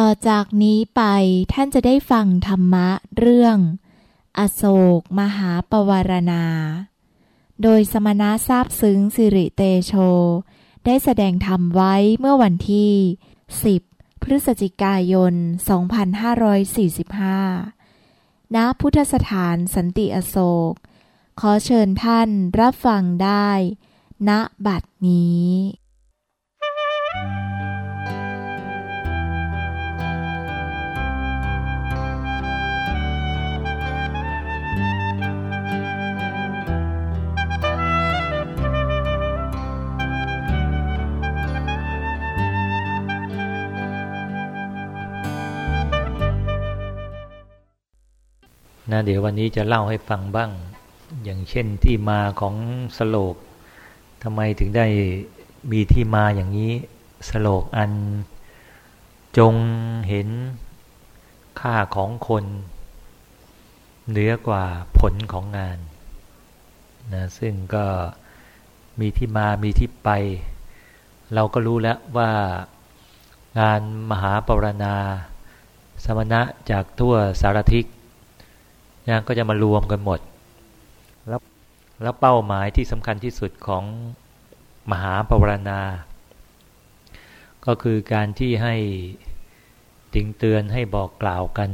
ต่อจากนี้ไปท่านจะได้ฟังธรรมะเรื่อง อโศกมหาปวารณา โดยสมณะทราบซึ้งสิริเตโช ได้แสดงธรรมไว้เมื่อวันที่ 10 พฤศจิกายน 2545 ณ พุทธสถานสันติอโศก ขอเชิญท่านรับฟังได้ ณบัดนี้ นะเดี๋ยววันนี้จะเล่าให้ฟังบ้าง อย่างเช่นที่มาของสโลกทำไมถึงได้มีที่มาอย่างนี้สโลกอันจงเห็นค่าของคนเหนือกว่าผลของงานนะซึ่งก็มีที่มามีที่ไป เราก็รู้แล้วว่างานมหาปรณา สมณะจากทั่วสารทิศ นะก็จะมารวมกันหมด แล้วแล้วเป้าหมายที่สำคัญที่สุดของมหาปวารณาก็คือการที่ให้ติงเตือนให้บอกกล่าวกัน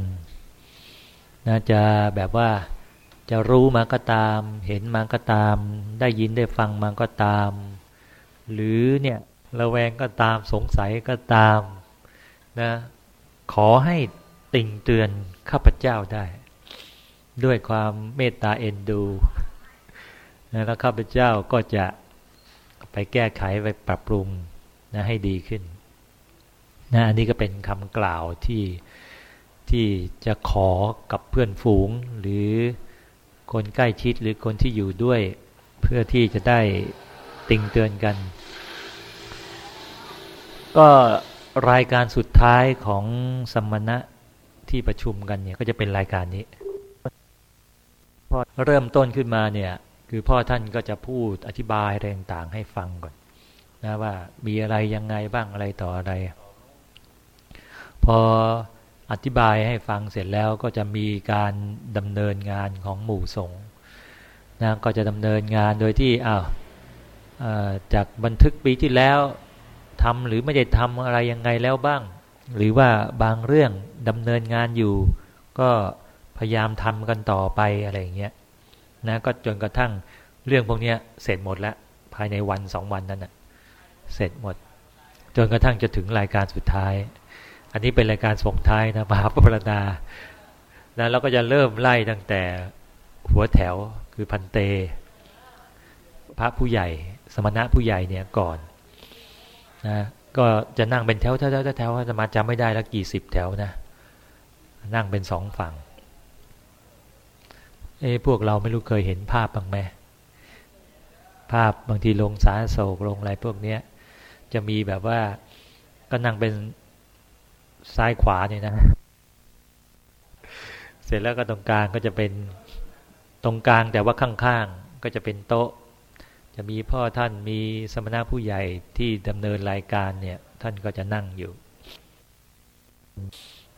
นะจะแบบว่าจะรู้มาก็ตาม เห็นมาก็ตาม ได้ยินได้ฟังมาก็ตาม หรือเนี่ยระแวงก็ตามสงสัยก็ตามนะขอให้ติงเตือนข้าพเจ้าได้ ด้วยความเมตตาเอ็นดู แล้วข้าพเจ้าก็จะไปแก้ไขไปปรับปรุงนะให้ดีขึ้นนะอันนี้ก็เป็นคำกล่าวที่ที่จะขอกับเพื่อนฝูง หรือคนใกล้ชิดหรือคนที่อยู่ด้วย เพื่อที่จะได้ติงเตือนกัน ก็รายการสุดท้ายของสมณะที่ประชุมกันเนี่ยก็จะเป็นรายการนี้ พอเริ่มต้นขึ้นมาเนี่ย คือพ่อท่านก็จะพูดอธิบายแรงต่างให้ฟังก่อนนะว่ามีอะไรยังไงบ้างอะไรต่ออะไร พออธิบายให้ฟังเสร็จแล้วก็จะมีการดำเนินงานของหมู่สงฆ์นะก็จะดำเนินงานโดยที่อ้าวจากบันทึกปีที่แล้วทำหรือไม่ได้ทำอะไรยังไงแล้วบ้าง หรือว่าบางเรื่องดำเนินงานอยู่ ก็ พยายามทำกันต่อไปอะไรอย่างเงี้ยนะก็จนกระทั่งเรื่องพวกนี้เสร็จหมดแล้วภายในวันสองวันนั้นนะเสร็จหมด จนกระทั่งจะถึงรายการสุดท้าย อันนี้เป็นรายการส่งท้ายนะมหาปรดานะเราก็จะเริ่มไล่ตั้งแต่หัวแถวคือพันเต พระผู้ใหญ่ สมณะผู้ใหญ่เนี่ยก่อนนะก็จะนั่งเป็นแถวแถวแถวแถวจะมาจำไม่ได้แล้วกี่สิบแถวนะนั่งเป็นสองฝั่ง เอ้พวกเราไม่รู้เคยเห็นภาพบ้างไหมภาพบางทีลงสาโศกลงอะไรพวกเนี้ย จะมีแบบว่าก็นั่งเป็นซ้ายขวาเนี่ยนะ เสร็จแล้วก็ตรงกลางก็จะเป็นตรงกลางแต่ว่าข้างๆก็จะเป็นโต๊ะ จะมีพ่อท่านมีสมณะผู้ใหญ่ที่ดำเนินรายการเนี่ย ท่านก็จะนั่งอยู่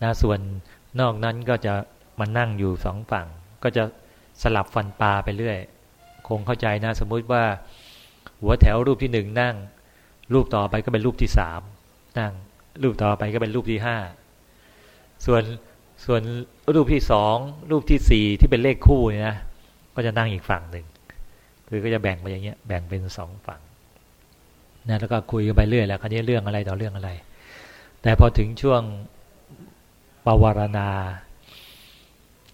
นะส่วนนอกนั้นก็จะมานั่งอยู่สองฝั่ง ก็จะ สลับฟันปลาไปเรื่อย คงเข้าใจนะ สมมุติว่า หัวแถวรูปที่หนึ่งนั่ง รูปต่อไปก็เป็นรูปที่สามนั่ง รูปต่อไปก็เป็นรูปที่ห้าส่วนส่วนรูปที่สองรูปที่สี่ที่เป็นเลขคู่เนะก็จะนั่งอีกฝั่งหนึ่งคือก็จะแบ่งไปอย่างเงี้ยแบ่งเป็นสองฝั่งนะแล้วก็คุยกันไปเรื่อยแล้วคราวนี้เรื่องอะไรต่อเรื่องอะไร แต่พอถึงช่วงปวารณา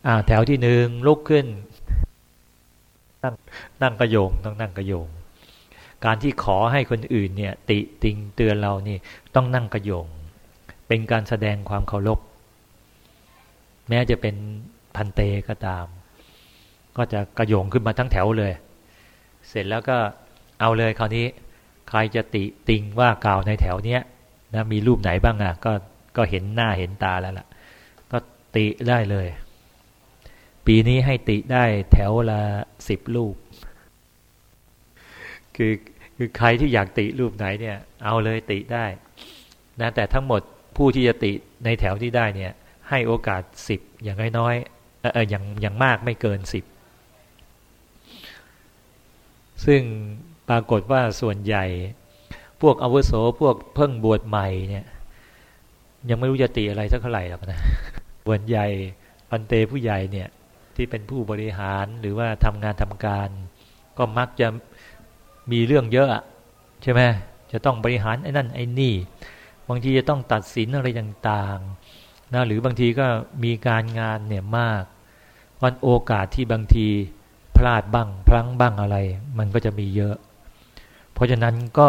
อ่าแถวที่หนึ่งลุกขึ้น นั่งนั่งกระโยงต้องนั่งกระโยง การที่ขอให้คนอื่นเนี่ย ติติงเตือนเรานี่ต้องนั่งกระโยง เป็นการแสดงความเคารพแม้จะเป็นพันเตก็ตาม ก็จะกระโยงขึ้นมาทั้งแถวเลย เสร็จแล้วก็เอาเลยคราวนี้ ใครจะติติงว่ากล่าวในแถวเนี้ยนะมีรูปไหนบ้างอะ่ะก็ก็เห็นหน้าเห็นตาแล้วล่ะ ก็ติได้เลย ปีนี้ให้ติได้แถวละสิบรูป คือคือใครที่อยากติรูปไหนเนี่ย เอาเลยติได้นะแต่ทั้งหมดผู้ที่จะติในแถวที่ได้เนี่ย ให้โอกาสสิบอย่างน้อยๆเอออย่างอย่างมากไม่เกินสิบซึ่งปรากฏว่าส่วนใหญ่ พวกอาวุโสพวกเพิ่งบวชใหม่เนี่ย ยังไม่รู้จะติอะไรสักเท่าไหร่หรอกนะส่วนใหญ่ปันเตผู้ใหญ่เนี่ย ที่เป็นผู้บริหารหรือว่าทำงานทำการ ก็มักจะมีเรื่องเยอะใช่ไหมจะต้องบริหารไอ้นั่นไอ้นี่ บางทีจะต้องตัดสินอะไรต่างๆนะหรือบางทีก็มีการงานเนี่ยมากวันโอกาสที่บางทีพลาดบ้าง พลั้งบ้างอะไร มันก็จะมีเยอะ เพราะฉะนั้นก็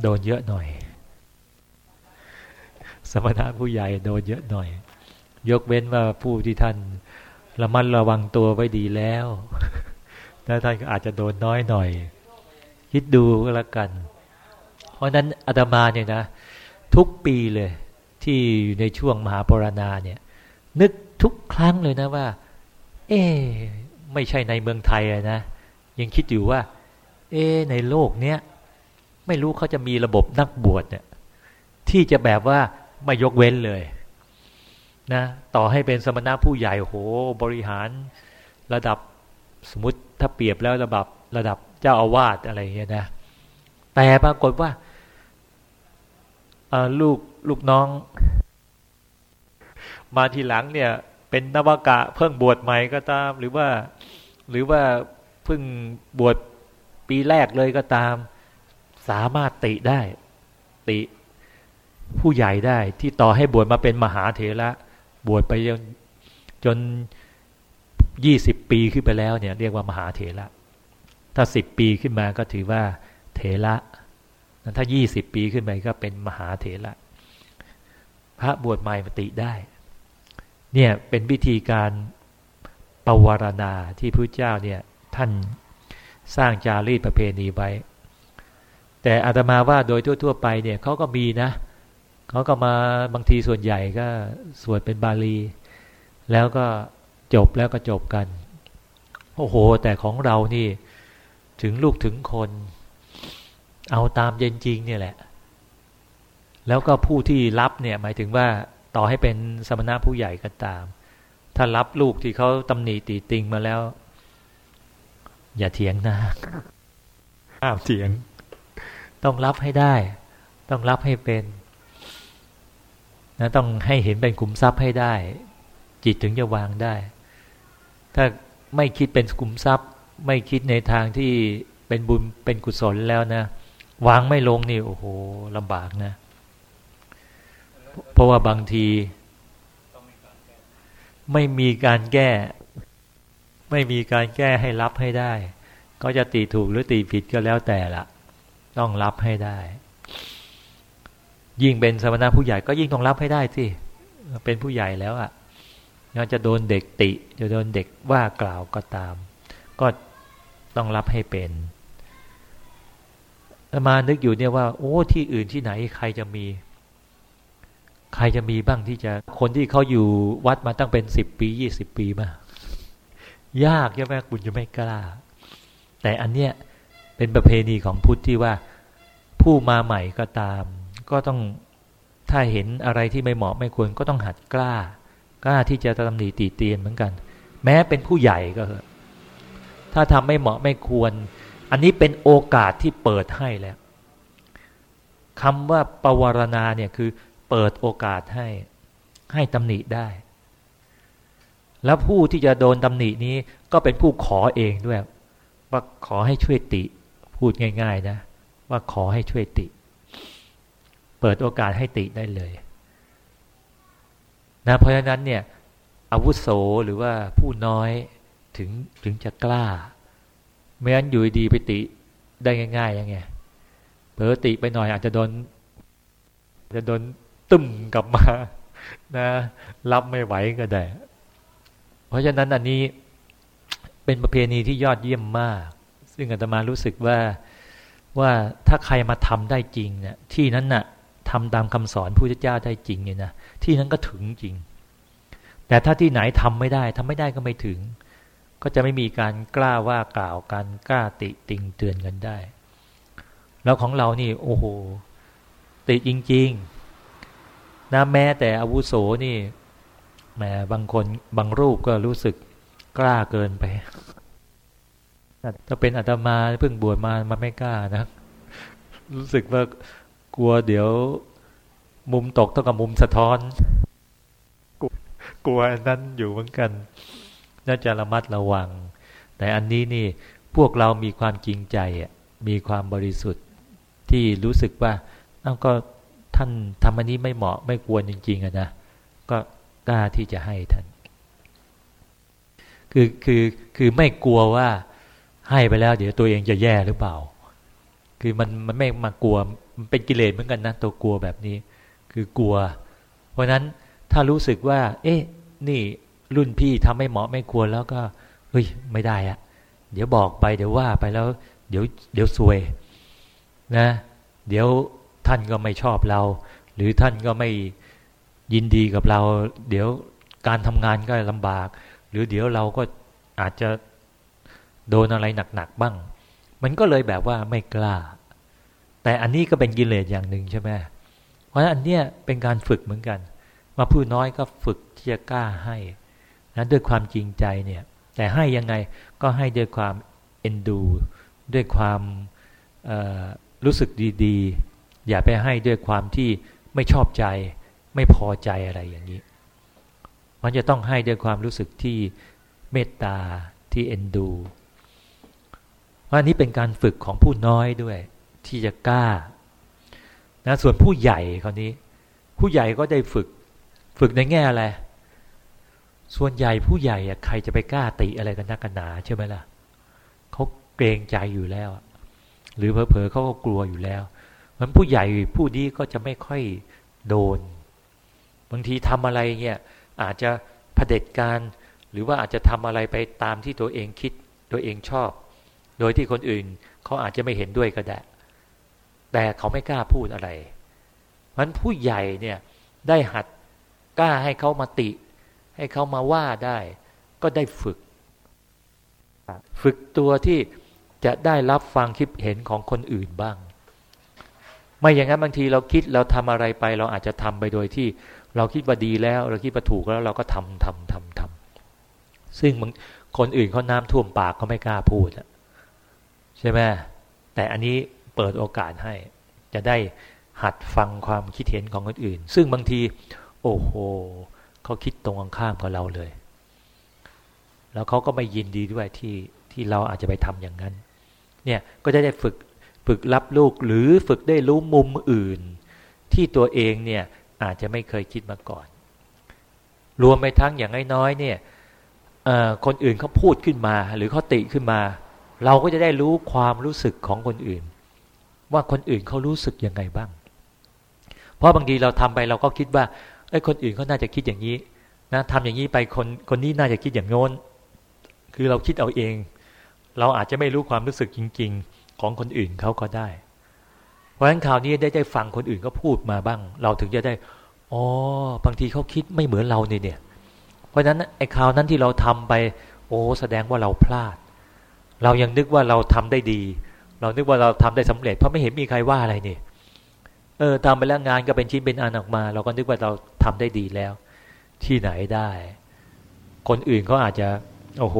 โดนเยอะหน่อย สมณะผู้ใหญ่โดนเยอะหน่อย ยกเว้นว่าผู้ที่ท่าน ระมัดระวังตัวไว้ดีแล้วแล้วท่านก็อาจจะโดนน้อยหน่อย คิดดูก็แล้วกัน เพราะนั้นอาตมาเนี่ยนะ ทุกปีเลยที่อยู่ในช่วงมหาปรณาเนี่ย นึกทุกครั้งเลยนะว่า เอ๊ไม่ใช่ในเมืองไทยนะ ยังคิดอยู่ว่า เอ๊ในโลกเนี้ยไม่รู้เขาจะมีระบบนักบวชเนี่ยที่จะแบบว่าไม่ยกเว้นเลย นะต่อให้เป็นสมณะผู้ใหญ่โหบริหารระดับสมมติถ้าเปรียบแล้วระดับระดับเจ้าอาวาสอะไรเงี้ยนะแต่ปรากฏว่าลูกลูกน้อง มาทีหลังเนี่ย เป็นนวากะเพิ่งบวชใหม่ก็ตาม หรือว่าหรือว่าเพิ่งบวชปีแรกเลยก็ตาม สามารถติได้ ติผู้ใหญ่ได้ที่ต่อให้บวชมาเป็นมหาเถระ บวชไปจนยี่สิบปีขึ้นไปแล้วเนี่ย เรียกว่ามหาเถระถ้าสิบปีขึ้นมาก็ถือว่าเถระถ้ายี่สิบปีขึ้นไปก็เป็นมหาเถระพระบวชใหม่ปฏิได้ เนี่ยเป็นวิธีการปวารณาที่พระเจ้าเนี่ยท่านสร้างจารีตประเพณีไว้ แต่อาตมาว่าโดยทั่ว ๆ ไปเนี่ยเขาก็มีนะ เขาก็มาบางทีส่วนใหญ่ก็สวดเป็นบาลี แล้วก็จบแล้วก็จบกัน โอ้โห แต่ของเรานี่ ถึงลูกถึงคน เอาตามเย็นจริงเนี่ยแหละ แล้วก็ผู้ที่รับเนี่ยหมายถึงว่าต่อให้เป็นสมณะผู้ใหญ่ก็ตาม ถ้ารับลูกที่เขาตำหนิตีติงมาแล้ว อย่าเถียงนะห้ามเถียง ต้องรับให้ได้ ต้องรับให้เป็น นะต้องให้เห็นเป็นคุมทรัพย์ให้ได้ จิตถึงจะวางได้ ถ้าไม่คิดเป็นคุมทรัพย์ ไม่คิดในทางที่เป็นบุญเป็นกุศลแล้วนะ วางไม่ลงนี่โอ้โหลำบากนะ เพราะว่าบางที ไม่มีการแก้ ไม่มีการแก้ให้รับให้ได้ ก็จะตีถูกหรือตีผิดก็แล้วแต่ละต้องรับให้ได้ ยิ่งเป็นสมณะผู้ใหญ่ก็ยิ่งต้องรับให้ได้สิเป็นผู้ใหญ่แล้วอะ่ะจะโดนเด็กติจะโดนเด็กว่ากล่าวก็ตาม ก็ต้องรับให้เป็นมานึกอยู่เนี่ยว่า โอ้ที่อื่นที่ไหนใครจะมี ใครจะมีบ้างที่จะคนที่เขาอยู่วัดมาตั้งเป็นสิบปียี่สิบปีมายากใช่ไหมคุณจะไม่กล้า แต่อันเนี้ยเป็นประเพณีของพุทธที่ว่าผู้มาใหม่ก็ตาม ก็ต้องถ้าเห็นอะไรที่ไม่เหมาะไม่ควรก็ต้องหัดกล้า กล้าที่จะตำหนิตีเตียนเหมือนกัน แม้เป็นผู้ใหญ่ก็เถอะถ้าทำไม่เหมาะไม่ควร อันนี้เป็นโอกาสที่เปิดให้แล้วคำว่าปวารณาเนี่ยคือเปิดโอกาสให้ให้ตำหนิได้ แล้วผู้ที่จะโดนตำหนินี้ก็เป็นผู้ขอเองด้วย ว่าขอให้ช่วยติ พูดง่าย ๆ นะ ว่าขอให้ช่วยติ เปิดโอกาสให้ติได้เลยนะเพราะฉะนั้นเนี่ยอาวุโสหรือว่าผู้น้อยถึงถึงจะกล้า ไม่งั้นอยู่ดีไปติได้ง่ายๆยังไงเผลอติไปหน่อยอาจจะโดนจะโดนตึมกลับมานะรับไม่ไหวก็ได้ เพราะฉะนั้นอันนี้เป็นประเพณีที่ยอดเยี่ยมมาก ซึ่งอาตมารู้สึกว่าว่าถ้าใครมาทำได้จริงเนี่ยที่นั้นน่ะ ทำตามคำสอนพระเจ้าได้จริงเนี่ยนะที่นั้นก็ถึงจริง แต่ถ้าที่ไหนทำไม่ได้ทำไม่ได้ก็ไม่ถึง ก็จะไม่มีการกล้าว่ากล่าวกันกล้าติติงเตือนกันได้ แล้วของเรานี่โอ้โหติจริงๆนะแม้แต่อาวุโสนี่แหมบางคนบางรูปก็รู้สึกกล้าเกินไปถ้าเป็นอาตมาเพิ่งบวชมามันไม่กล้านะ รู้สึกว่า กลัวเดี๋ยวมุมตกเท่ากับมุมสะท้อน กลัวนั้นอยู่เหมือนกัน น่าจะระมัดระวัง แต่อันนี้นี่พวกเรามีความจริงใจมีความบริสุทธิ์ที่รู้สึกว่าเอ้าก็ท่านทำอันนี้ไม่เหมาะไม่ควรจริงๆอะนะ ก็กล้าที่จะให้ท่าน คือคือคือไม่กลัวว่าให้ไปแล้ว เดี๋ยวตัวเองจะแย่หรือเปล่า คือมันมันไม่มากลัว มันเป็นกิเลสเหมือนกันนะตัวกลัวแบบนี้ คือกลัว เพราะนั้นถ้ารู้สึกว่า เอ๊ะ นี่รุ่นพี่ทำไม่เหมาะไม่ควรแล้วก็เฮ้ยไม่ได้อะเดี๋ยวบอกไปเดี๋ยวว่าไปแล้ว เดี๋ยวเดี๋ยวซวยนะ เดี๋ยวท่านก็ไม่ชอบเรา หรือท่านก็ไม่ยินดีกับเรา เดี๋ยวการทำงานก็ลำบาก หรือเดี๋ยวเราก็อาจจะโดนอะไรหนักๆบ้าง มันก็เลยแบบว่าไม่กล้า แต่อันนี้ก็เป็นกิเลสอย่างหนึ่งใช่ไหมเพราะฉะนั้นอันเนี้ยเป็นการฝึกเหมือนกันมาผู้น้อยก็ฝึกที่จะกล้าให้นะด้วยความจริงใจเนี่ยแต่ให้ยังไงก็ให้ด้วยความเอ็นดู ด้วยความรู้สึกดีๆ อย่าไปให้ด้วยความที่ไม่ชอบใจ ไม่พอใจอะไรอย่างนี้ มันจะต้องให้ด้วยความรู้สึกที่เมตตาที่เอ็นดูว่านี้เป็นการฝึกของผู้น้อยด้วย ที่จะกล้านะส่วนผู้ใหญ่คราวนี้ ผู้ใหญ่ก็ได้ฝึก ฝึกในแง่อะไร ส่วนใหญ่ผู้ใหญ่ใครจะไปกล้าติอะไรกันนักกันหนาใช่ไหมล่ะเขาเกรงใจอยู่แล้ว หรือเผลอๆเขาก็กลัวอยู่แล้วมันผู้ใหญ่ผู้นี้ก็จะไม่ค่อยโดน บางทีทำอะไรเงี้ยอาจจะเผด็จการ หรือว่าอาจจะทำอะไรไปตามที่ตัวเองคิดตัวเองชอบ โดยที่คนอื่นเขาอาจจะไม่เห็นด้วยก็ได้ แต่เขาไม่กล้าพูดอะไรมันผู้ใหญ่เนี่ยได้หัดกล้าให้เขามาติ ให้เขามาว่าได้ ก็ได้ฝึก ฝึกตัวที่จะได้รับฟังคิดเห็นของคนอื่นบ้าง ไม่อย่างนั้นบางทีเราคิดเราทำอะไรไป เราอาจจะทำไปโดยที่ เราคิดว่าดีแล้ว เราคิดว่าถูกแล้วเราก็ทำทำทำทำซึ่งคนอื่นเขาน้ำท่วมปากเขาไม่กล้าพูดอะใช่ไหมแต่อันนี้ เปิดโอกาสให้ จะได้หัดฟังความคิดเห็นของคนอื่น ซึ่งบางที โอ้โหเขาคิดตรงข้ามกับเราเลย แล้วเขาก็ไม่ยินดีด้วยที่ที่เราอาจจะไปทำอย่างนั้น เนี่ยก็จะได้ฝึกฝึกรับลูกหรือฝึกได้รู้มุมอื่น ที่ตัวเองเนี่ยอาจจะไม่เคยคิดมาก่อน รวมไปทั้งอย่างน้อยๆเนี่ยคนอื่นเขาพูดขึ้นมา หรือเขาติขึ้นมา เราก็จะได้รู้ความรู้สึกของคนอื่น ว่าคนอื่นเขารู้สึกยังไงบ้าง เพราะบางทีเราทำไปเราก็คิดว่าไอ้คนอื่นเขาน่าจะคิดอย่างนี้นะทำอย่างนี้ไปคนคนนี้น่าจะคิดอย่างโน้น คือเราคิดเอาเอง เราอาจจะไม่รู้ความรู้สึกจริง ๆ ของคนอื่นเขาก็ได้ เพราะฉะนั้นคราวนี้ได้ได้ฟังคนอื่นก็พูดมาบ้าง เราถึงจะได้อ๋อบางทีเขาคิดไม่เหมือนเราเนี่ยเพราะฉะนั้นไอ้คราวนั้นที่เราทำไป โอ้แสดงว่าเราพลาด เรายังนึกว่าเราทำได้ดี เรานึกว่าเราทำได้สำเร็จ เพราะไม่เห็นมีใครว่าอะไรนี่ เออทำไปแล้วงานก็เป็นชิ้นเป็นอันออกมา เราก็นึกว่าเราทำได้ดีแล้ว ที่ไหนได้ คนอื่นเขาอาจจะ โอ้โห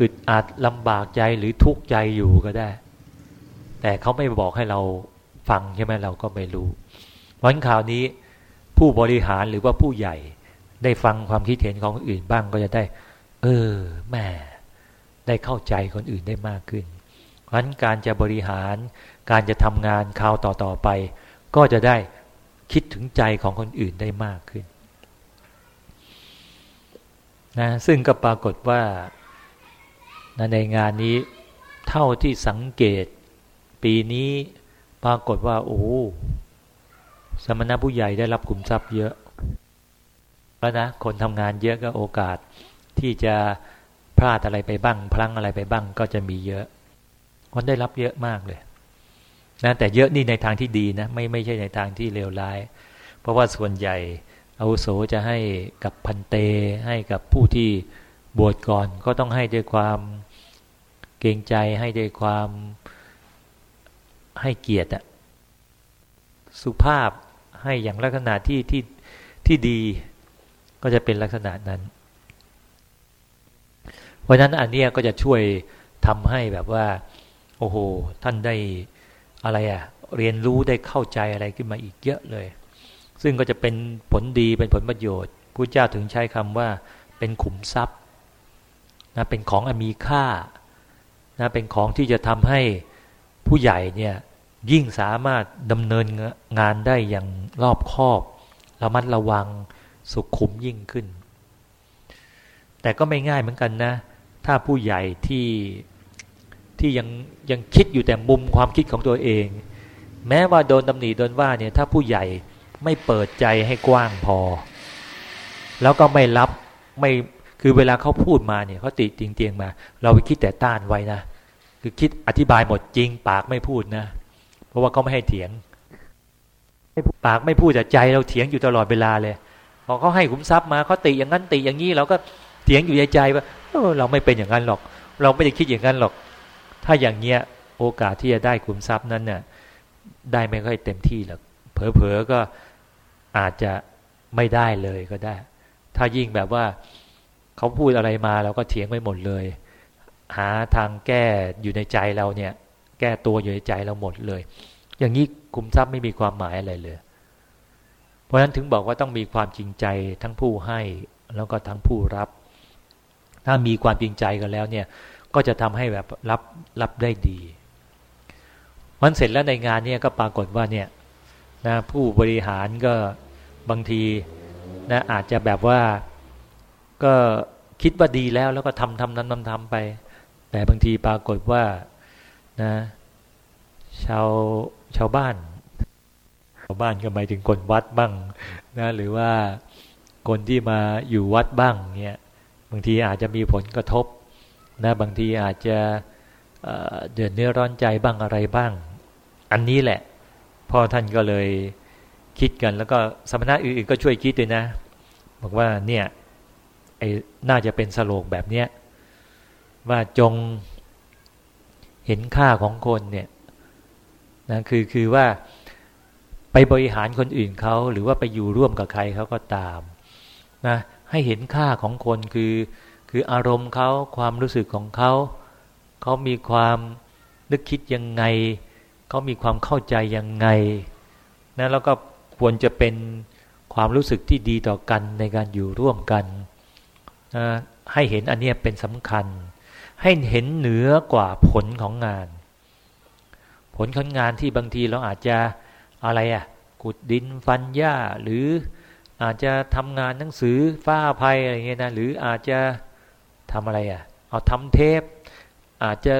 อึดอัดลำบากใจหรือทุกข์ใจอยู่ก็ได้ แต่เขาไม่บอกให้เราฟังใช่ไหมเราก็ไม่รู้วันข่าวนี้ผู้บริหารหรือว่าผู้ใหญ่ได้ฟังความคิดเห็นของคนอื่นบ้างก็จะได้ เออแม่ได้เข้าใจคนอื่นได้มากขึ้น เพราะนั้นการจะบริหาร การจะทำงานคราวต่อๆไป ก็จะได้คิดถึงใจของคนอื่นได้มากขึ้นนะซึ่งก็ปรากฏว่าในงานนี้เท่าที่สังเกต ปีนี้ปรากฏว่า โอ้สมณะผู้ใหญ่ได้รับกลุ่มทรัพย์เยอะแล้วนะคนทำงานเยอะก็โอกาสที่จะพลาดอะไรไปบ้าง พลั้งอะไรไปบ้างก็จะมีเยอะ คนได้รับเยอะมากเลยนะแต่เยอะนี่ในทางที่ดีนะไม่ไม่ใช่ในทางที่เลวร้าย เพราะว่าส่วนใหญ่อาวุโสจะให้กับพันเต ให้กับผู้ที่บวชก่อน ก็ต้องให้ด้วยความเกรงใจให้ด้วยความให้เกียรติอะสุภาพให้อย่างลักษณะที่ที่ที่ดีก็จะเป็นลักษณะนั้น เพราะฉะนั้นอันนี้ก็จะช่วยทำให้แบบว่า โอ้โห ท่านได้อะไรอะ่ะเรียนรู้ได้เข้าใจอะไรขึ้นมาอีกเยอะเลย ซึ่งก็จะเป็นผลดีเป็นผลประโยชน์พระเจ้าถึงใช้คำว่าเป็นขุมทรัพย์นะเป็นของอมีค่านะเป็นของที่จะทำให้ผู้ใหญ่เนี่ยยิ่งสามารถดำเนินงานได้อย่างรอบคอบระมัดระวังสุขุมยิ่งขึ้น แต่ก็ไม่ง่ายเหมือนกันนะ ถ้าผู้ใหญ่ที่ ที่ยังยังคิดอยู่แต่มุมความคิดของตัวเอง แม้ว่าโดนตำหนิโดนว่าเนี่ยถ้าผู้ใหญ่ไม่เปิดใจให้กว้างพอ แล้วก็ไม่รับไม่คือเวลาเขาพูดมาเนี่ยเขาติติงเตียงมา เราไปคิดแต่ต้านไว้นะคือคิดอธิบายหมดจริงปากไม่พูดนะ เพราะว่าเขาไม่ให้เถียงปากไม่พูดแต่ใจเราเถียงอยู่ตลอดเวลาเลยพอเขาให้ขุมทรัพย์มาเขาติอย่างนั้นติอย่างนี้เราก็เถียงอยู่ในใจว่าเออเราไม่เป็นอย่างนั้นหรอก เราไม่ได้คิดอย่างนั้นหรอก ถ้าอย่างเงี้ยโอกาสที่จะได้ขุมทรัพย์นั้นเนี่ยได้ไม่ค่อยเต็มที่หรอกเผลอๆก็อาจจะไม่ได้เลยก็ได้ ถ้ายิ่งแบบว่าเขาพูดอะไรมาเราก็เถียงไปหมดเลย หาทางแก้อยู่ในใจเราเนี่ย แก้ตัวอยู่ในใจเราหมดเลย อย่างนี้คุมทรัพย์ไม่มีความหมายอะไรเลย เพราะฉะนั้นถึงบอกว่าต้องมีความจริงใจทั้งผู้ให้แล้วก็ทั้งผู้รับ ถ้ามีความจริงใจกันแล้วเนี่ย ก็จะทำให้แบบรับรับได้ดีมันเสร็จแล้วในงานเนี่ยก็ปรากฏว่าเนี่ยนะผู้บริหารก็บางทีนะอาจจะแบบว่าก็คิดว่าดีแล้วแล้วก็ทำทำทำทำทำไป แต่บางทีปรากฏว่านะชาวชาวบ้านชาวบ้านก็หมายถึงคนวัดบ้างนะหรือว่าคนที่มาอยู่วัดบ้างเนี่ยบางทีอาจจะมีผลกระทบ นะบางทีอาจจะเดือดเนื้อร้อนใจบ้างอะไรบ้าง อันนี้แหละพ่อท่านก็เลยคิดกันแล้วก็สมณะอื่นๆก็ช่วยคิดด้วยนะ บอกว่าเนี่ยไอ้น่าจะเป็นสโลกแบบเนี้ยว่าจงเห็นค่าของคนเนี่ยนะคือคือว่าไปบริหารคนอื่นเขาหรือว่าไปอยู่ร่วมกับใครเขาก็ตามนะให้เห็นค่าของคนคือ คืออารมณ์เขาความรู้สึกของเขาเขามีความนึกคิดยังไงเขามีความเข้าใจยังไงนะแล้วก็ควรจะเป็นความรู้สึกที่ดีต่อกันในการอยู่ร่วมกันนะให้เห็นอันนี้เป็นสำคัญ ให้เห็นเหนือกว่าผลของงาน ผลของงานที่บางทีเราอาจจะอะไรอะ่ะขุดดินฟันหญ้าหรืออาจจะทำงานหนังสือฟ้าภัยอะไรเงี้ยนะหรืออาจจะ ทำอะไรอะ่ะ เอาทำเทป อาจจะ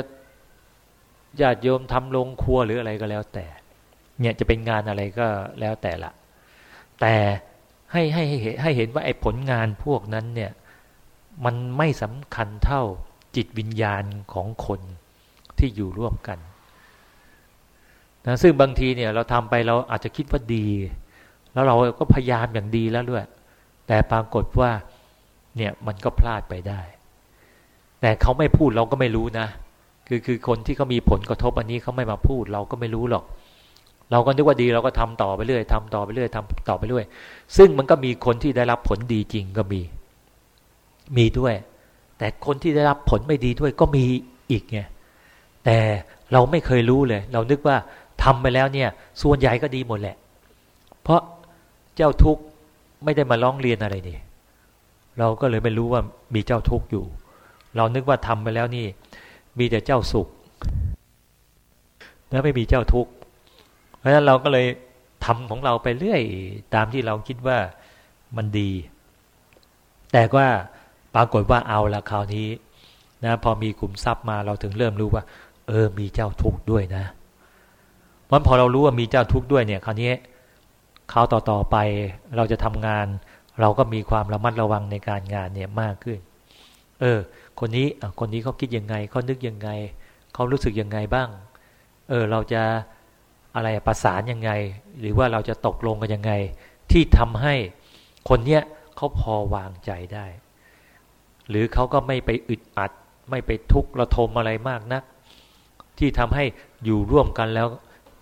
ญาติโยมทำโรงครัวหรืออะไรก็แล้วแต่ เนี่ยจะเป็นงานอะไรก็แล้วแต่ละ แต่ให้ให้ให้เห็นว่าไอ้ผลงานพวกนั้นเนี่ย มันไม่สำคัญเท่าจิตวิญญาณของคนที่อยู่ร่วมกันนะซึ่งบางทีเนี่ยเราทำไปเราอาจจะคิดว่าดี แล้วเราก็พยายามอย่างดีแล้วด้วย แต่ปรากฏว่าเนี่ยมันก็พลาดไปได้ แต่เขาไม่พูดเราก็ไม่รู้นะ คือคือคนที่เขามีผลกระทบอันนี้เขาไม่มาพูด เราก็ไม่รู้หรอก เราก็นึกว่าดีเราก็ทำต่อไปเรื่อยทำต่อไปเรื่อยทำต่อไปเรื่อย ซึ่งมันก็มีคนที่ได้รับผลดีจริงก็มี มีด้วย แต่คนที่ได้รับผลไม่ดีด้วยก็มีอีกไงแต่เราไม่เคยรู้เลย เรานึกว่าทำไปแล้วเนี่ย ส่วนใหญ่ก็ดีหมดแหละ เพราะเจ้าทุกข์ไม่ได้มาร้องเรียนอะไรนี่ เราก็เลยไม่รู้ว่ามีเจ้าทุกข์อยู่ เรานึกว่าทำไปแล้วนี่ มีแต่เจ้าสุข แล้วไม่มีเจ้าทุกข์ เพราะฉะนั้นเราก็เลยทำของเราไปเรื่อยตามที่เราคิดว่ามันดี แต่ว่าปรากฏว่าเอาละคราวนี้นะพอมีขุมทรัพย์มาเราถึงเริ่มรู้ว่า เออ มีเจ้าทุกข์ด้วยนะมันพอเรารู้ว่ามีเจ้าทุกข์ด้วยเนี่ย คราวนี้คราวต่อๆไปเราจะทำงาน เราก็มีความระมัดระวังในการงานเนี่ยมากขึ้น เออ คนนี้คนนี้เขาคิดยังไงเขานึกยังไงเขารู้สึกยังไงบ้าง เออเราจะอะไรประสานยังไง หรือว่าเราจะตกลงกันยังไง ที่ทำให้คนเนี้ยเขาพอวางใจได้ หรือเขาก็ไม่ไปอึดอัด ไม่ไปทุกข์ระทมอะไรมากนัก ที่ทำให้อยู่ร่วมกันแล้ว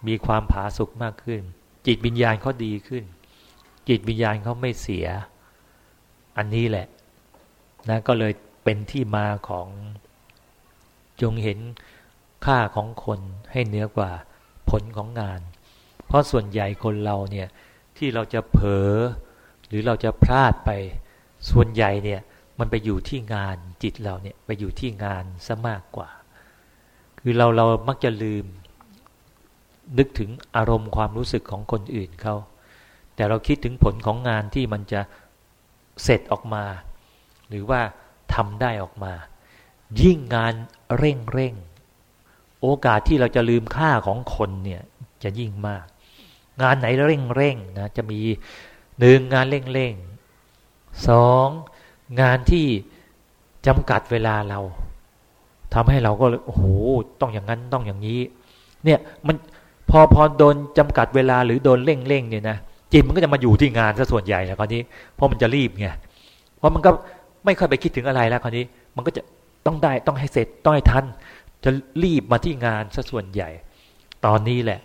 มีความผาสุกมากขึ้น จิตวิญญาณเขาดีขึ้น จิตวิญญาณเขาไม่เสีย อันนี้แหละนะก็เลย เป็นที่มาของจงเห็นค่าของคนให้เหนือกว่าผลของงาน เพราะส่วนใหญ่คนเราเนี่ยที่เราจะเผลอหรือเราจะพลาดไป ส่วนใหญ่เนี่ยมันไปอยู่ที่งานจิตเราเนี่ยไปอยู่ที่งานซะมากกว่า คือเราเรามักจะลืม นึกถึงอารมณ์ความรู้สึกของคนอื่นเขาแต่เราคิดถึงผลของงานที่มันจะเสร็จออกมา หรือว่า ทำได้ออกมา ยิ่งงานเร่งเร่ง โอกาสที่เราจะลืมค่าของคนเนี่ยจะยิ่งมาก งานไหนเร่งเร่งนะจะมีหนึ่งงานเร่งเร่งสองงานที่จำกัดเวลาเราทำให้เราก็โอ้โหต้องอย่างนั้นต้องอย่างนี้ เนี่ยมันพอพอโดนจำกัดเวลาหรือโดนเร่งเร่งเนี่ยนะจิตมันก็จะมาอยู่ที่งานซะส่วนใหญ่แล้วคราวนี้เพราะมันจะรีบไงเพราะมันก็ ไม่ค่อยไปคิดถึงอะไรแล้วคราวนี้ มันก็จะต้องได้ต้องให้เสร็จต้องให้ทันจะรีบมาที่งานซะส่วนใหญ่ ตอนนี้แหละ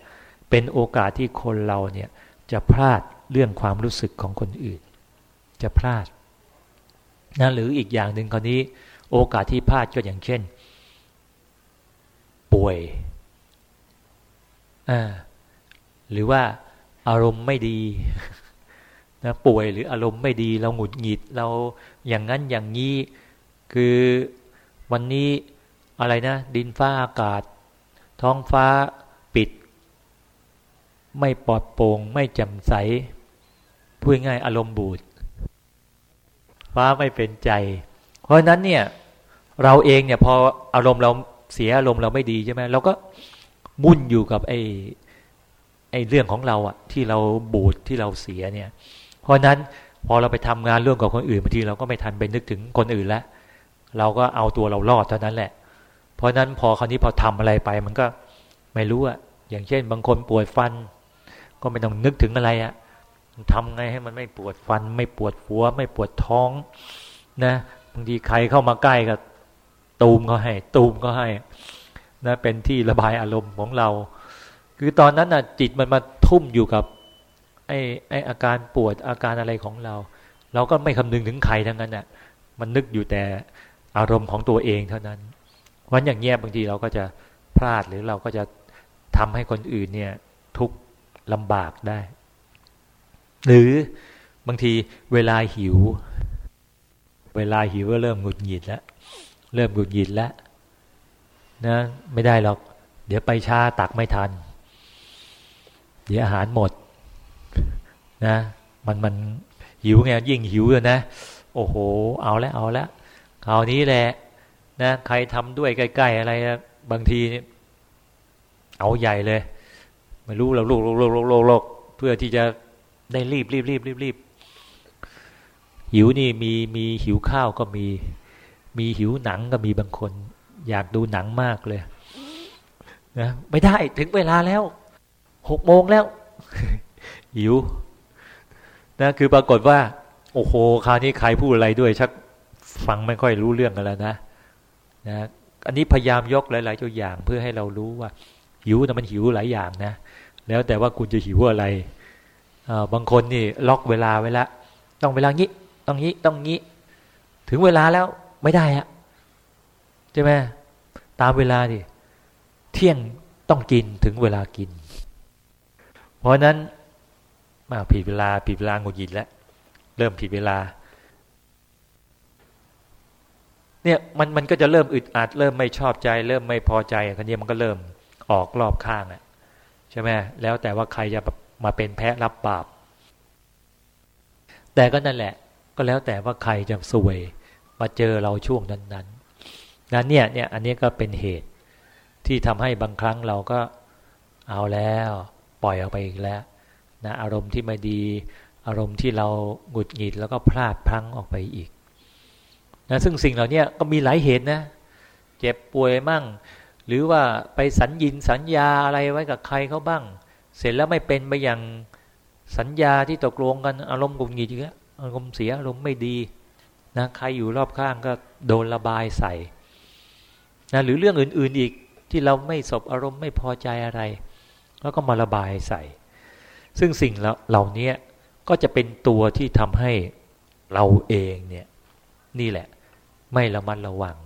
เป็นโอกาสที่คนเราเนี่ยจะพลาดเรื่องความรู้สึกของคนอื่น จะพลาดนะหรืออีกอย่างหนึ่งคราวนี้ โอกาสที่พลาดก็อย่างเช่น ป่วยอ่าหรือว่าอารมณ์ไม่ดีนะป่วยหรืออารมณ์ไม่ดี เราหงุดหงิดเรา อย่างนั้นอย่างนี้ คือวันนี้อะไรนะ ดินฟ้าอากาศ ท้องฟ้าปิด ไม่ปลอดโปร่งไม่แจ่มใสพูดง่ายอารมณ์บูดฟ้าไม่เป็นใจ เพราะนั้นเนี่ย เราเองเนี่ยพออารมณ์เราเสียอารมณ์เราไม่ดีใช่ไหมเราก็มุ่นอยู่กับไอ้ไอ้เรื่องของเราอะที่เราบูดที่เราเสียเนี่ย เพราะนั้น พอเราไปทำงานเรื่องกับคนอื่นบางทีเราก็ไม่ทันไปนึกถึงคนอื่นแล้วเราก็เอาตัวเรารอดเท่านั้นแหละ เพราะนั้นพอคราวนี้พอทำอะไรไป มันก็ไม่รู้อะอย่างเช่น บางคนปวดฟัน ก็ไม่ต้องนึกถึงอะไรอะทำไงให้มันไม่ปวดฟัน ไม่ปวดหัว ไม่ปวดท้องนะบางทีใครเข้ามาใกล้ก็ตูมก็ให้ ตูมก็ให้นะเป็นที่ระบายอารมณ์ของเรา คือตอนนั้นน่ะจิตมันมาทุ่มอยู่กับ ไอ้ไอ้อาการปวดอาการอะไรของเรา เราก็ไม่คำนึงถึงใครทั้งนั้นน่ะมันนึกอยู่แต่อารมณ์ของตัวเองเท่านั้นวันอย่างเงี้ยบางทีเราก็จะพลาดหรือเราก็จะทำให้คนอื่นเนี่ยทุกข์ลำบากได้ หรือบางทีเวลาหิว เวลาหิวก็เริ่มหงุดหงิดแล้วเริ่มหงุดหงิดแล้วนะไม่ได้หรอก เดี๋ยวไปช้าตักไม่ทัน เดี๋ยวอาหารหมด นะ มันมันหิวไงยิ่งหิวเลยนะ โอ้โห เอาล้วเอาล้วคราวนี้แหละนะใครทำด้วยใกล้ ๆ อะไรนะบางทีเอาใหญ่เลยไม่รู้เราลูกโลกโลกโลกโลกเพื่อที่จะได้รีบรีบรีบรีบรีบหิวนี่มีมีหิวข้าวก็มี มีหิวหนังก็มีบางคน อยากดูหนังมากเลยนะไม่ได้ถึงเวลาแล้วหกโมงแล้วหิว นะคือปรากฏว่า โอ้โหคราวนี้ใครพูดอะไรด้วย ชักฟังไม่ค่อยรู้เรื่องกันแล้วนะนะอันนี้พยายามยกหลายๆตัวอย่างเพื่อให้เรารู้ว่า หิวนะมันหิวหลายอย่างนะแล้วแต่ว่าคุณจะหิวอะไรบางคนนี่ล็อกเวลาไว้ล้วต้องเวลางี้ ต้องงี้ต้องงี้ ถึงเวลาแล้วไม่ได้อะใช่ไหมตามเวลาดิเที่ยงต้องกินถึงเวลากิน เพราะนั้น มาผิดเวลาผิดเวลาหงุดหงิดแล้วเริ่มผิดเวลา เนี่ยมันมันก็จะเริ่มอึดอัดเริ่มไม่ชอบใจ เริ่มไม่พอใจคันนี้มันก็เริ่มออกรอบข้างอะใช่ไหมแล้วแต่ว่าใครจะมาเป็นแพ้รับบาปแต่ก็นั่นแหละ ก็แล้วแต่ว่าใครจะสวยมาเจอเราช่วงนั้นนั้นนั้นเนี่ยเนี่ยอันนี้ก็เป็นเหตุที่ทำให้บางครั้งเราก็เอาแล้ว ปล่อยออกไปอีกแล้ว นะอารมณ์ที่ไม่ดี อารมณ์ที่เราหงุดหงิดแล้วก็พลาดพลั้งออกไปอีกนะซึ่งสิ่งเหล่านี้ก็มีหลายเหตุนะ เจ็บป่วยมั่ง หรือว่าไปสัญญินสัญญาอะไรไว้กับใครเขาบ้าง เสร็จแล้วไม่เป็นไปอย่างสัญญาที่ตกลงกันอารมณ์กุงหงิดเยอะอารมณ์เสียอารมณ์ไม่ดีนะใครอยู่รอบข้างก็โดนระบายใส่นะหรือเรื่องอื่น ๆอีกที่เราไม่สบอารมณ์ไม่พอใจอะไร แล้วก็มาระบายใส่ ซึ่งสิ่งเหล่านี้ก็จะเป็นตัวที่ทำให้เราเองเนี่ยนี่แหละ ไม่ระมัดระวัง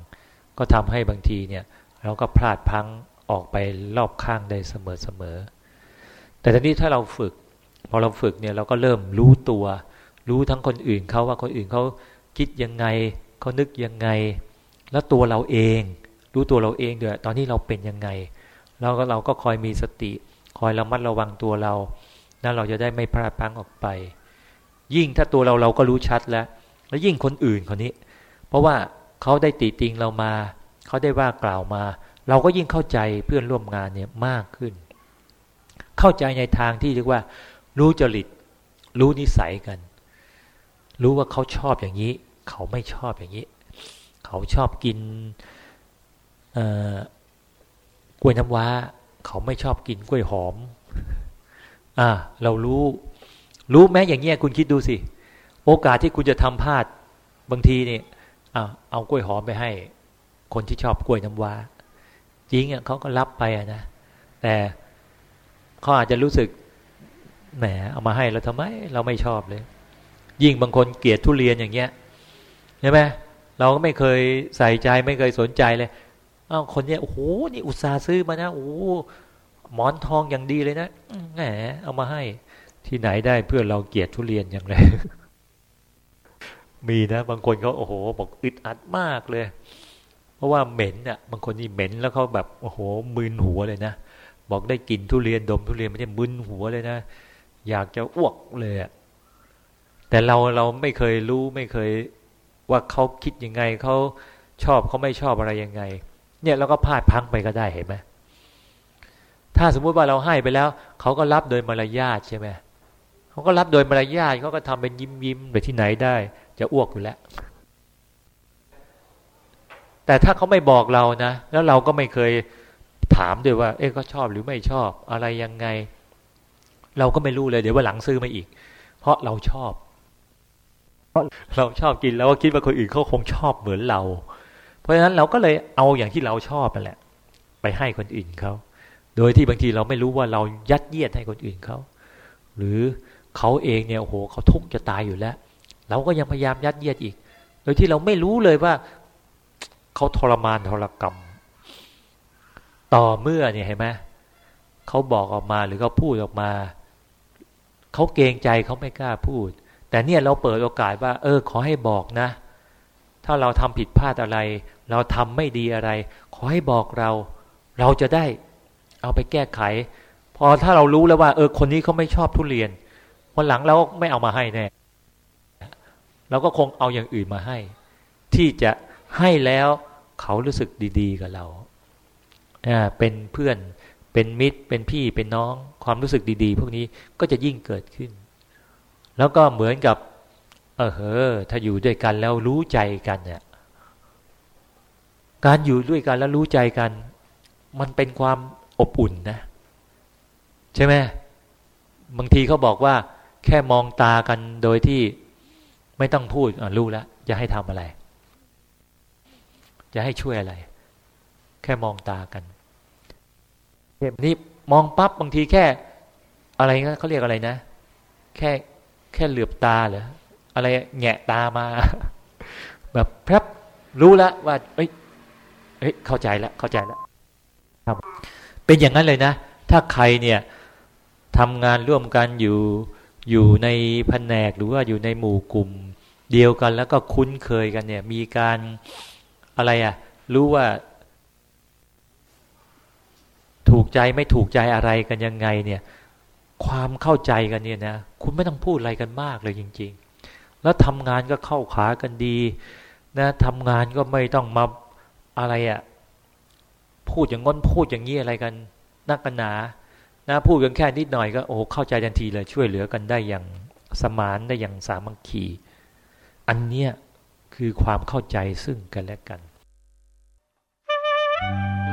ก็ทำให้บางทีเนี่ย เราก็พลาดพังออกไปรอบข้างได้เสมอๆแต่ทีนี้ถ้าเราฝึก พอเราฝึกเนี่ยเราก็เริ่มรู้ตัว รู้ทั้งคนอื่นเขาว่าคนอื่นเขาคิดยังไงเขานึกยังไง แล้วตัวเราเอง รู้ตัวเราเองด้วยตอนนี้เราเป็นยังไงเราก็เราก็คอยมีสติ คอยระมัดระวังตัวเรา นั่นเราจะได้ไม่พลาดพังออกไป ยิ่งถ้าตัวเราเราก็รู้ชัดแล้ว แล้วยิ่งคนอื่นคนนี้ เพราะว่าเขาได้ติติงเรามา เขาได้ว่ากล่าวมา เราก็ยิ่งเข้าใจเพื่อนร่วมงานเนี่ยมากขึ้น เข้าใจในทางที่เรียกว่า รู้จริต รู้นิสัยกัน รู้ว่าเขาชอบอย่างนี้ เขาไม่ชอบอย่างนี้ เขาชอบกินกล้วยน้ำว้า เขาไม่ชอบกินกล้วยหอม อ่า เรารู้ รู้แม้อย่างเงี้ยคุณคิดดูสิ โอกาสที่คุณจะทำพลาด บางทีเนี่ยอ่าเอากล้วยหอมไปให้ คนที่ชอบกล้วยน้ำว้า จริงอะเขาก็รับไปอะนะ แต่เขาอาจจะรู้สึกแหมเอามาให้เราทำไม เราไม่ชอบเลย ยิ่งบางคนเกลียดทุเรียนอย่างเงี้ยใช่ไหมเราก็ไม่เคยใส่ใจไม่เคยสนใจเลยอ้าวคนเนี้ยโอ้โหนี่อุตส่าห์ซื้อมานะโอ้ หมอนทองอย่างดีเลยนะแหมเอามาให้ที่ไหนได้เพื่อเราเกลียดทุเรียนอย่างไรมีนะบางคนเขาโอ้โหบอกอึดอัดมากเลย เพราะว่าเหม็นอะ บางคนนี่เหม็นแล้วเขาแบบโอ้โหมึนหัวเลยนะบอกได้กินทุเรียนดมทุเรียนไม่ใช่มึนหัวเลยนะอยากจะอ้วกเลยอะแต่เราเราไม่เคยรู้ไม่เคยว่าเขาคิดยังไงเขาชอบเขาไม่ชอบอะไรยังไง เนี่ยเราก็พลาดพังไปก็ได้เห็นไหม ถ้าสมมุติว่าเราให้ไปแล้ว เขาก็รับโดยมารยาทใช่ไหมเขาก็รับโดยมารยาทเขาก็ทำเป็นยิ้มยิ้มไปที่ไหนได้ จะอ้วกอยู่แล้ว แต่ถ้าเขาไม่บอกเรานะ แล้วเราก็ไม่เคยถามด้วยว่า เอ๊ะเขาชอบหรือไม่ชอบ อะไรยังไง เราก็ไม่รู้เลย เดี๋ยวว่าหลังซื้อมาอีก เพราะเราชอบเราะเราชอบกินแล้วก็คิดว่าคนอื่นเขาคงชอบเหมือนเรา เพราะฉะนั้นเราก็เลยเอาอย่างที่เราชอบนั่นแหละ ไปให้คนอื่นเขา โดยที่บางทีเราไม่รู้ว่าเรายัดเยียดให้คนอื่นเขา หรือเขาเองเนี่ยโอ้โหเขาทุกข์จะตายอยู่แล้ว เราก็ยังพยายามยัดเยียดอีก โดยที่เราไม่รู้เลยว่าเขาทรมานทรกรรม ต่อเมื่อเนี่ยเห็นไหมเขาบอกออกมาหรือเขาพูดออกมาเขาเกรงใจเขาไม่กล้าพูด แต่เนี่ยเราเปิดโอกาสว่า เออ ขอให้บอกนะ ถ้าเราทำผิดพลาดอะไร เราทำไม่ดีอะไร ขอให้บอกเรา เราจะได้ เอาไปแก้ไข พอถ้าเรารู้แล้วว่า เออคนนี้เขาไม่ชอบทุเรียนวันหลังเราก็ไม่เอามาให้แน่เราก็คงเอาอย่างอื่นมาให้ ที่จะให้แล้วเขารู้สึกดี ๆ กับเราเป็นเพื่อนเป็นมิตร เป็นพี่เป็นน้องความรู้สึกดี ๆ พวกนี้ก็จะยิ่งเกิดขึ้น แล้วก็เหมือนกับ เออเฮอถ้าอยู่ด้วยกันแล้วรู้ใจกันเนี่ยการอยู่ด้วยกันแล้วรู้ใจกัน มันเป็นความ อบอุ่นนะ ใช่ไหมบางทีเขาบอกว่า แค่มองตากันโดยที่ไม่ต้องพูดรู้แล้วจะให้ทำอะไร จะให้ช่วยอะไร แค่มองตากันนี่มองปั๊บบางทีแค่ อะไรนะเขาเรียกอะไรนะ แค่แค่เหลือบตาเหรออะไรแงะตามา แบบแป๊บรู้แล้วว่า เอ้ยเอ้ยเข้าใจแล้วเข้าใจแล้วครับ เป็นอย่างนั้นเลยนะ ถ้าใครเนี่ยทำงานร่วมกันอยู่อยู่ในแผนกหรือว่าอยู่ในหมู่กลุ่ม เดียวกันแล้วก็คุ้นเคยกันเนี่ย มีการอะไรอะ่ะรู้ว่า ถูกใจไม่ถูกใจอะไรกันยังไง เนี่ย ความเข้าใจกันเนี่ยนะคุณไม่ต้องพูดอะไรกันมากเลยจริง ๆ แล้วทำงานก็เข้าขากันดี นะทำงานก็ไม่ต้องมาอะไรอะ่ะ พูดอย่างง้นพูดอย่างนี้อะไรกันนักกันหนานะพูดกันแค่นิดหน่อยก็โอ้เข้าใจทันทีเลยช่วยเหลือกันได้อย่างสมานได้อย่างสามัคคี อันเนี้ยคือความเข้าใจซึ่งกันและกัน Thank you.